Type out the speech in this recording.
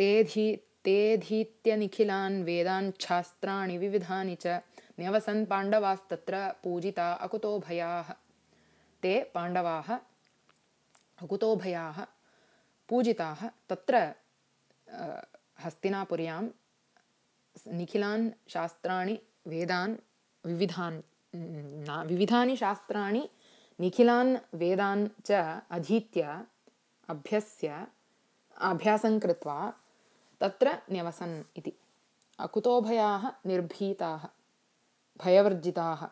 तेऽधी तेऽधीत्यनिखिलान् वेदाञ्छास्त्राणि विविधानि च न्यवसन् पाण्डवास्तत्र पूजिता अकुतोभयाः। ते पाण्डवाः अकुतोभयाः पूजिताः। तत्र हस्तिनापुर्यां निखिलान् शास्त्राणि वेदान् विविधान् विविधानि शास्त्राणि निखिलान् वेदान् च अधीत्य अभ्यस्य अभ्यासं कृत्वा तत्र न्यवसन् इति। अकुतोभयाः निर्भीताः भयवर्जिताः